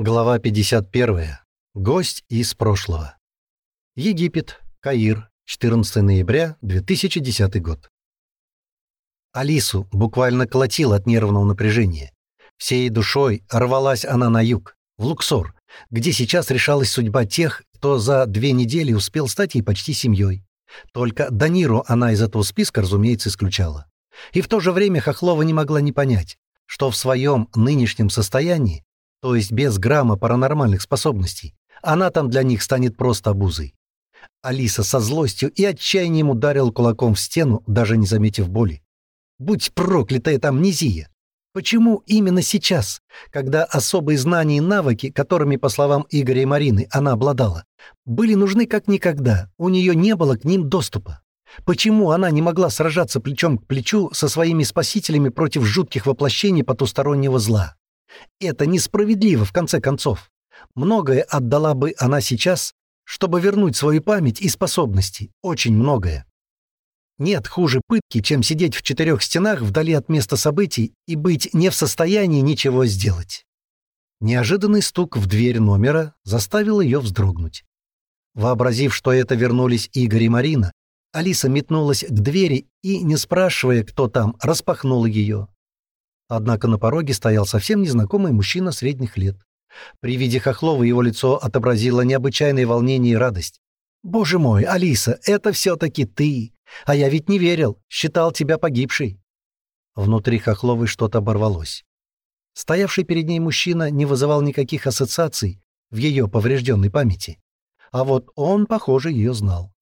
Глава 51. Гость из прошлого. Египет, Каир, 14 ноября 2010 год. Алису буквально колотил от нервного напряжения. Всей душой рвалась она на юг, в Луксор, где сейчас решалась судьба тех, кто за две недели успел стать ей почти семьей. Только Даниру она из этого списка, разумеется, исключала. И в то же время Хохлова не могла не понять, что в своем нынешнем состоянии то есть без грамма паранормальных способностей, она там для них станет просто обузой. Алиса со злостью и отчаянием ударил кулаком в стену, даже не заметив боли. Будь проклята эта амнезия! Почему именно сейчас, когда особые знания и навыки, которыми, по словам Игоря и Марины, она обладала, были нужны как никогда, у нее не было к ним доступа? Почему она не могла сражаться плечом к плечу со своими спасителями против жутких воплощений потустороннего зла? Это несправедливо, в конце концов. Многое отдала бы она сейчас, чтобы вернуть свою память и способности. Очень многое. Нет хуже пытки, чем сидеть в четырех стенах вдали от места событий и быть не в состоянии ничего сделать. Неожиданный стук в дверь номера заставил ее вздрогнуть. Вообразив, что это вернулись Игорь и Марина, Алиса метнулась к двери и, не спрашивая, кто там, распахнула ее. Однако на пороге стоял совсем незнакомый мужчина средних лет. При виде Хохлова его лицо отобразило необычайное волнение и радость. «Боже мой, Алиса, это все-таки ты! А я ведь не верил, считал тебя погибшей!» Внутри Хохловой что-то оборвалось. Стоявший перед ней мужчина не вызывал никаких ассоциаций в ее поврежденной памяти. А вот он, похоже, ее знал.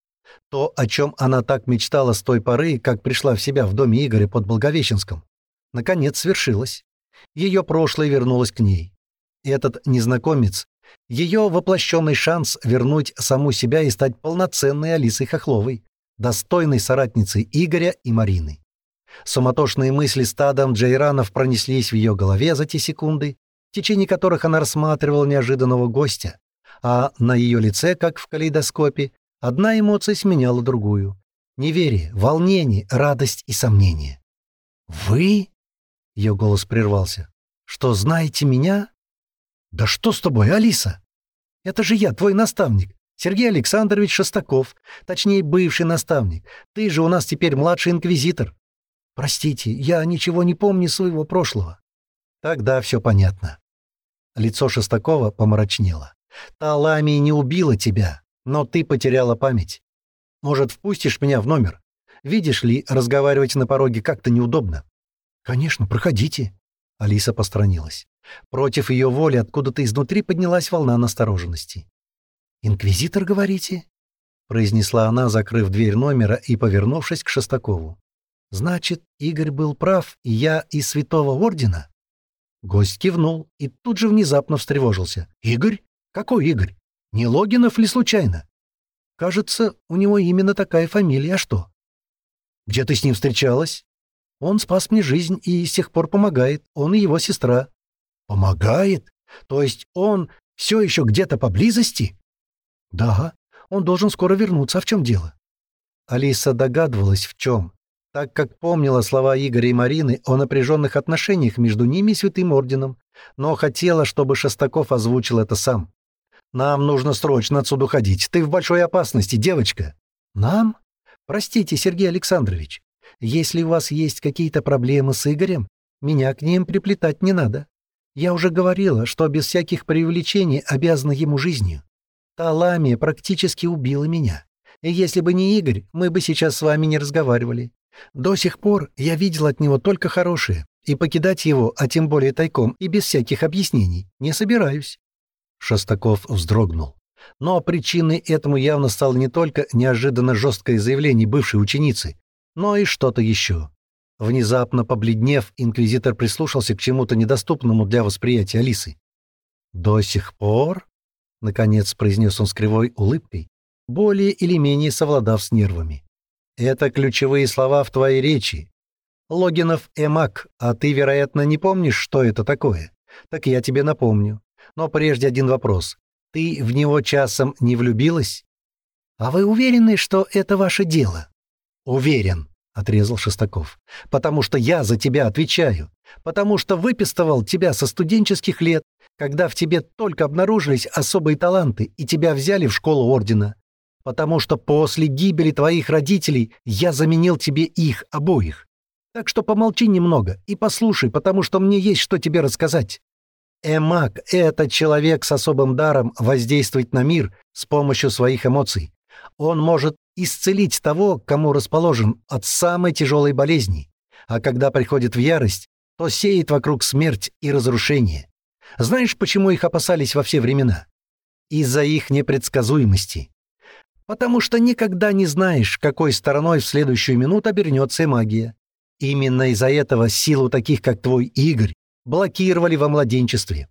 То, о чем она так мечтала с той поры, как пришла в себя в доме Игоря под Благовещенском, наконец свершилось. Ее прошлое вернулось к ней. Этот незнакомец — ее воплощенный шанс вернуть саму себя и стать полноценной Алисой Хохловой, достойной соратницей Игоря и Марины. Суматошные мысли стадом Джейранов пронеслись в ее голове за те секунды, в течение которых она рассматривала неожиданного гостя, а на ее лице, как в калейдоскопе, одна эмоция сменяла другую. Неверие, волнение, радость и сомнение. «Вы?» Ее голос прервался. «Что, знаете меня?» «Да что с тобой, Алиса?» «Это же я, твой наставник, Сергей Александрович Шестаков, точнее, бывший наставник. Ты же у нас теперь младший инквизитор». «Простите, я ничего не помню своего прошлого». «Тогда все понятно». Лицо Шестакова помрачнело. «Та ламия не убила тебя, но ты потеряла память. Может, впустишь меня в номер? Видишь ли, разговаривать на пороге как-то неудобно». «Конечно, проходите». Алиса посторонилась. Против ее воли откуда-то изнутри поднялась волна настороженности. «Инквизитор, говорите?» — произнесла она, закрыв дверь номера и повернувшись к Шестакову. «Значит, Игорь был прав, и я из Святого Ордена?» Гость кивнул и тут же внезапно встревожился. «Игорь? Какой Игорь? Не Логинов ли случайно?» «Кажется, у него именно такая фамилия, а что?» «Где ты с ним встречалась?» Он спас мне жизнь и с тех пор помогает. Он и его сестра». «Помогает? То есть он все еще где-то поблизости?» «Да, он должен скоро вернуться. А в чем дело?» Алиса догадывалась, в чем, так как помнила слова Игоря и Марины о напряженных отношениях между ними и Святым Орденом, но хотела, чтобы Шестаков озвучил это сам. «Нам нужно срочно отсюда уходить. Ты в большой опасности, девочка». «Нам? Простите, Сергей Александрович. Если у вас есть какие-то проблемы с Игорем, меня к ним приплетать не надо. Я уже говорила, что без всяких привлечений обязана ему жизнью. Та ламия практически убила меня. И если бы не Игорь, мы бы сейчас с вами не разговаривали. До сих пор я видел от него только хорошее, и покидать его, а тем более тайком и без всяких объяснений, не собираюсь». Шостаков вздрогнул. Но причиной этому явно стало не только неожиданно жесткое заявление бывшей ученицы, но и что-то еще. Внезапно побледнев, инквизитор прислушался к чему-то недоступному для восприятия Алисы. «До сих пор?» — наконец произнес он с кривой улыбкой, более или менее совладав с нервами. «Это ключевые слова в твоей речи. Логинов Эмак, а ты, вероятно, не помнишь, что это такое? Так я тебе напомню. Но прежде один вопрос. Ты в него часом не влюбилась? А вы уверены, что это ваше дело? «Уверен», — отрезал Шестаков, — «потому что я за тебя отвечаю, потому что выпистывал тебя со студенческих лет когда в тебе только обнаружились особые таланты и тебя взяли в школу Ордена. Потому что после гибели твоих родителей я заменил тебе их обоих. Так что помолчи немного и послушай, потому что мне есть что тебе рассказать. Эмак — это человек с особым даром воздействовать на мир с помощью своих эмоций. Он может исцелить того, кому расположен от самой тяжелой болезни, а когда приходит в ярость, то сеет вокруг смерть и разрушение. Знаешь, почему их опасались во все времена? Из-за их непредсказуемости. Потому что никогда не знаешь, какой стороной в следующую минуту обернется магия. Именно из-за этого силу таких, как твой Игорь, блокировали во младенчестве.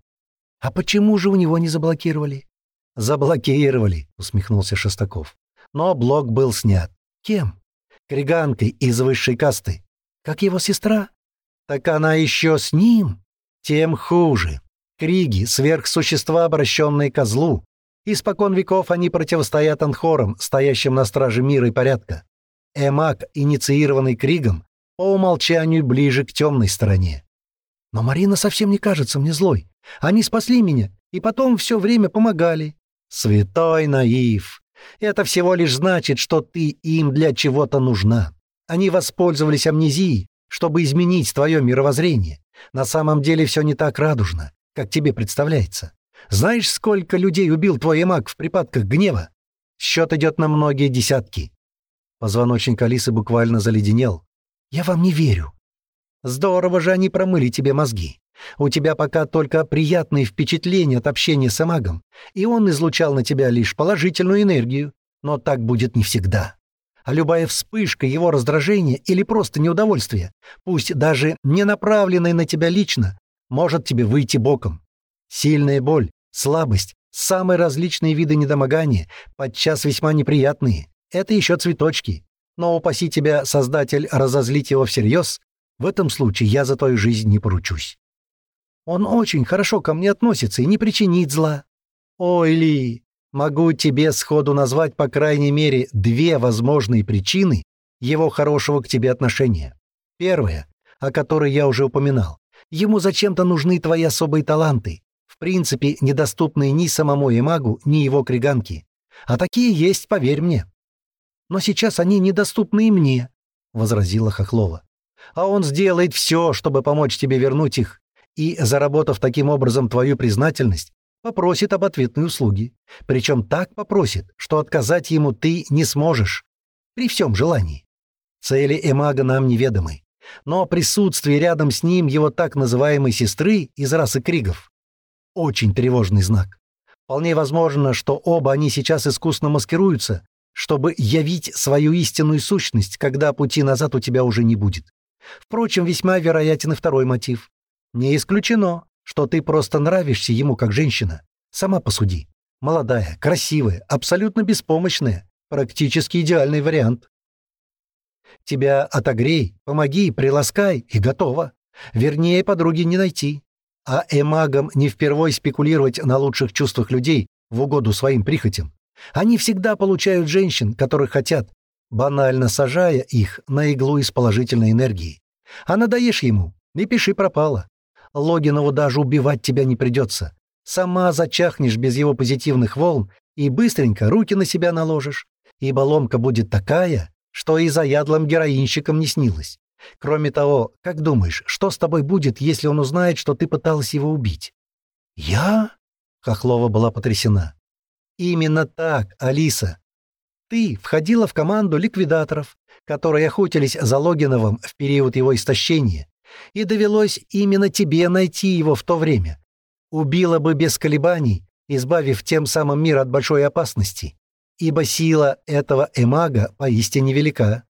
А почему же у него не заблокировали? Заблокировали, усмехнулся Шестаков. Но блок был снят. Кем? Криганкой из высшей касты. Как его сестра? Так она еще с ним? Тем хуже. Криги — сверхсущества, обращенные ко злу. Испокон веков они противостоят анхорам, стоящим на страже мира и порядка. Эмак, инициированный Кригом, по умолчанию ближе к темной стороне. Но Марина совсем не кажется мне злой. Они спасли меня, и потом все время помогали. Святой наив. Это всего лишь значит, что ты им для чего-то нужна. Они воспользовались амнезией, чтобы изменить твое мировоззрение. На самом деле все не так радужно как тебе представляется. Знаешь, сколько людей убил твой маг в припадках гнева? Счет идет на многие десятки. Позвоночник Алисы буквально заледенел. Я вам не верю. Здорово же они промыли тебе мозги. У тебя пока только приятные впечатления от общения с магом, и он излучал на тебя лишь положительную энергию. Но так будет не всегда. А любая вспышка его раздражения или просто неудовольствия, пусть даже не направленная на тебя лично, может тебе выйти боком. Сильная боль, слабость, самые различные виды недомогания, подчас весьма неприятные. Это еще цветочки. Но упаси тебя, Создатель, разозлить его всерьез, в этом случае я за твою жизнь не поручусь. Он очень хорошо ко мне относится и не причинит зла. Ой, Ли, могу тебе сходу назвать по крайней мере две возможные причины его хорошего к тебе отношения. Первая, о которой я уже упоминал, Ему зачем-то нужны твои особые таланты, в принципе, недоступные ни самому Эмагу, ни его криганке. А такие есть, поверь мне. Но сейчас они недоступны и мне, — возразила Хохлова. А он сделает все, чтобы помочь тебе вернуть их, и, заработав таким образом твою признательность, попросит об ответной услуге. Причем так попросит, что отказать ему ты не сможешь. При всем желании. Цели Эмага нам неведомы но присутствие рядом с ним его так называемой сестры из расы Кригов — очень тревожный знак. Вполне возможно, что оба они сейчас искусно маскируются, чтобы явить свою истинную сущность, когда пути назад у тебя уже не будет. Впрочем, весьма вероятен и второй мотив. Не исключено, что ты просто нравишься ему как женщина. Сама посуди. Молодая, красивая, абсолютно беспомощная, практически идеальный вариант. Тебя отогрей, помоги, приласкай, и готово. Вернее, подруги не найти. А эмагам не впервой спекулировать на лучших чувствах людей в угоду своим прихотям. Они всегда получают женщин, которых хотят, банально сажая их на иглу из положительной энергии. А надоешь ему, не пиши пропало. Логинову даже убивать тебя не придется. Сама зачахнешь без его позитивных волн и быстренько руки на себя наложишь, ибо ломка будет такая, что и заядлым героинщикам не снилось. Кроме того, как думаешь, что с тобой будет, если он узнает, что ты пыталась его убить? Я? Хохлова была потрясена. Именно так, Алиса. Ты входила в команду ликвидаторов, которые охотились за Логиновым в период его истощения, и довелось именно тебе найти его в то время. Убила бы без колебаний, избавив тем самым мир от большой опасности ибо сила этого эмага поистине велика.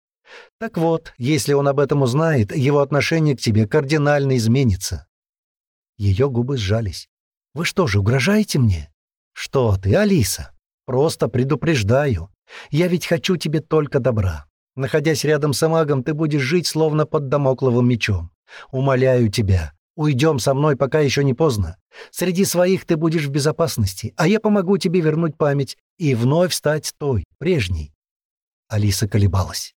Так вот, если он об этом узнает, его отношение к тебе кардинально изменится». Ее губы сжались. «Вы что же, угрожаете мне?» «Что ты, Алиса? Просто предупреждаю. Я ведь хочу тебе только добра. Находясь рядом с эмагом, ты будешь жить словно под домокловым мечом. Умоляю тебя, Уйдем со мной, пока еще не поздно. Среди своих ты будешь в безопасности, а я помогу тебе вернуть память и вновь стать той, прежней». Алиса колебалась.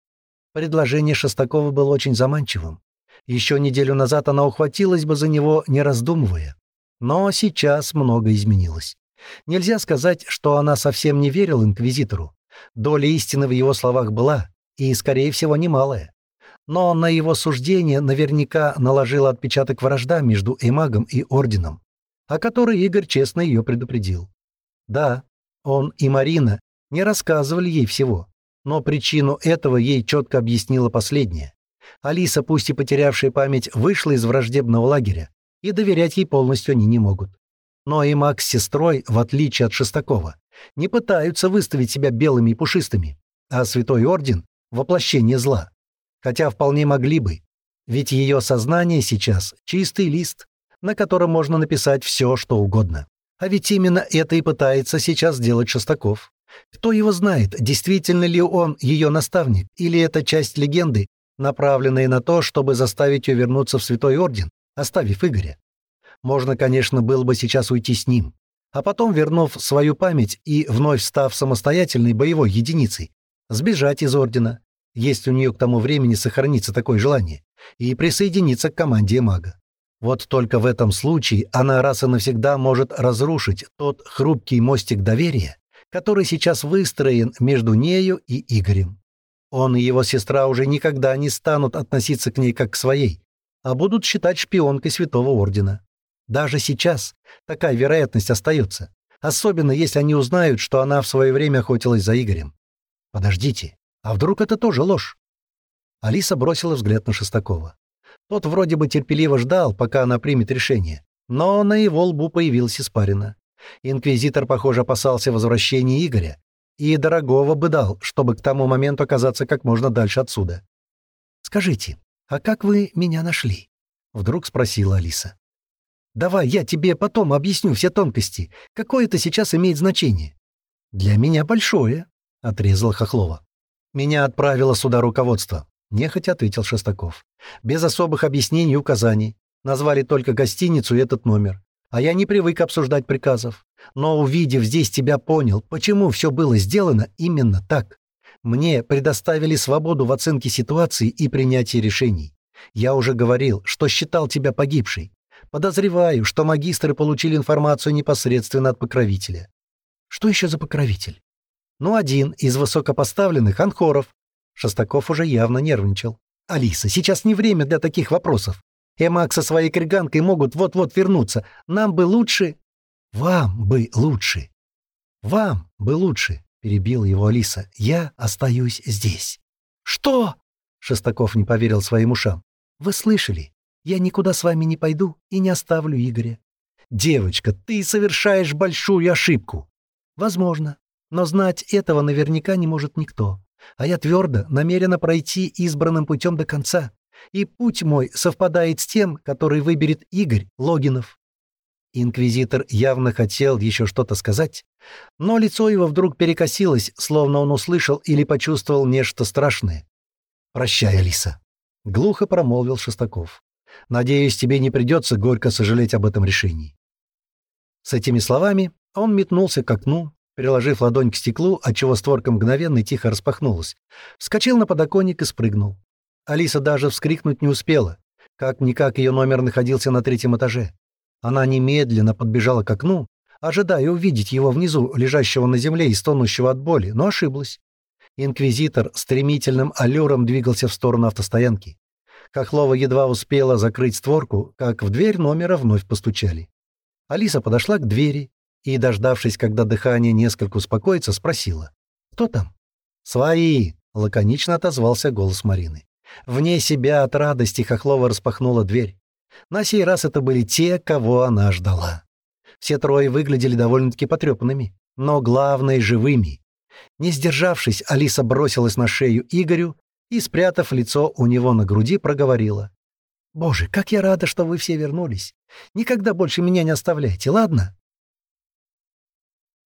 Предложение Шестакова было очень заманчивым. Еще неделю назад она ухватилась бы за него, не раздумывая. Но сейчас много изменилось. Нельзя сказать, что она совсем не верила инквизитору. Доля истины в его словах была, и, скорее всего, немалая. Но на его суждение наверняка наложила отпечаток вражда между Эмагом и Орденом, о которой Игорь честно ее предупредил. Да, он и Марина не рассказывали ей всего, но причину этого ей четко объяснила последняя. Алиса, пусть и потерявшая память, вышла из враждебного лагеря, и доверять ей полностью они не могут. Но и Макс с сестрой, в отличие от Шестакова, не пытаются выставить себя белыми и пушистыми, а Святой Орден — воплощение зла. Хотя вполне могли бы, ведь ее сознание сейчас — чистый лист, на котором можно написать все, что угодно. А ведь именно это и пытается сейчас сделать Шестаков. Кто его знает, действительно ли он ее наставник, или это часть легенды, направленная на то, чтобы заставить ее вернуться в Святой Орден, оставив Игоря. Можно, конечно, было бы сейчас уйти с ним, а потом, вернув свою память и вновь став самостоятельной боевой единицей, сбежать из Ордена, если у нее к тому времени сохранится такое желание, и присоединиться к команде мага. Вот только в этом случае она раз и навсегда может разрушить тот хрупкий мостик доверия, который сейчас выстроен между нею и Игорем. Он и его сестра уже никогда не станут относиться к ней как к своей, а будут считать шпионкой Святого Ордена. Даже сейчас такая вероятность остается, особенно если они узнают, что она в свое время охотилась за Игорем. Подождите, а вдруг это тоже ложь? Алиса бросила взгляд на Шестакова. Тот вроде бы терпеливо ждал, пока она примет решение, но на его лбу появилась испарина. Инквизитор, похоже, опасался возвращения Игоря, и дорогого бы дал, чтобы к тому моменту оказаться как можно дальше отсюда. «Скажите, а как вы меня нашли?» — вдруг спросила Алиса. «Давай я тебе потом объясню все тонкости. Какое это сейчас имеет значение?» «Для меня большое», — отрезала Хохлова. «Меня отправило сюда руководство», — нехотя ответил Шестаков. «Без особых объяснений и указаний. Назвали только гостиницу и этот номер. А я не привык обсуждать приказов. Но, увидев здесь тебя, понял, почему все было сделано именно так. Мне предоставили свободу в оценке ситуации и принятии решений. Я уже говорил, что считал тебя погибшей. Подозреваю, что магистры получили информацию непосредственно от покровителя. Что еще за покровитель? Ну, один из высокопоставленных — Анхоров. Шестаков уже явно нервничал. «Алиса, сейчас не время для таких вопросов. Эмак со своей криганкой могут вот-вот вернуться. Нам бы лучше...» «Вам бы лучше». «Вам бы лучше», — перебила его Алиса. «Я остаюсь здесь». «Что?» — Шестаков не поверил своим ушам. «Вы слышали? Я никуда с вами не пойду и не оставлю Игоря». «Девочка, ты совершаешь большую ошибку». «Возможно. Но знать этого наверняка не может никто. А я твердо намерена пройти избранным путем до конца и путь мой совпадает с тем, который выберет Игорь Логинов». Инквизитор явно хотел еще что-то сказать, но лицо его вдруг перекосилось, словно он услышал или почувствовал нечто страшное. «Прощай, Алиса», — глухо промолвил Шестаков. «Надеюсь, тебе не придется горько сожалеть об этом решении». С этими словами он метнулся к окну, приложив ладонь к стеклу, отчего створка мгновенно тихо распахнулась, вскочил на подоконник и спрыгнул. Алиса даже вскрикнуть не успела. Как-никак ее номер находился на третьем этаже. Она немедленно подбежала к окну, ожидая увидеть его внизу, лежащего на земле и стонущего от боли, но ошиблась. Инквизитор стремительным аллюром двигался в сторону автостоянки. Хохлова едва успела закрыть створку, как в дверь номера вновь постучали. Алиса подошла к двери и, дождавшись, когда дыхание несколько успокоится, спросила. «Кто там?» «Свои!» — лаконично отозвался голос Марины. Вне себя от радости Хохлова распахнула дверь. На сей раз это были те, кого она ждала. Все трое выглядели довольно-таки потрепанными, но главное — живыми. Не сдержавшись, Алиса бросилась на шею Игорю и, спрятав лицо у него на груди, проговорила. «Боже, как я рада, что вы все вернулись. Никогда больше меня не оставляйте, ладно?»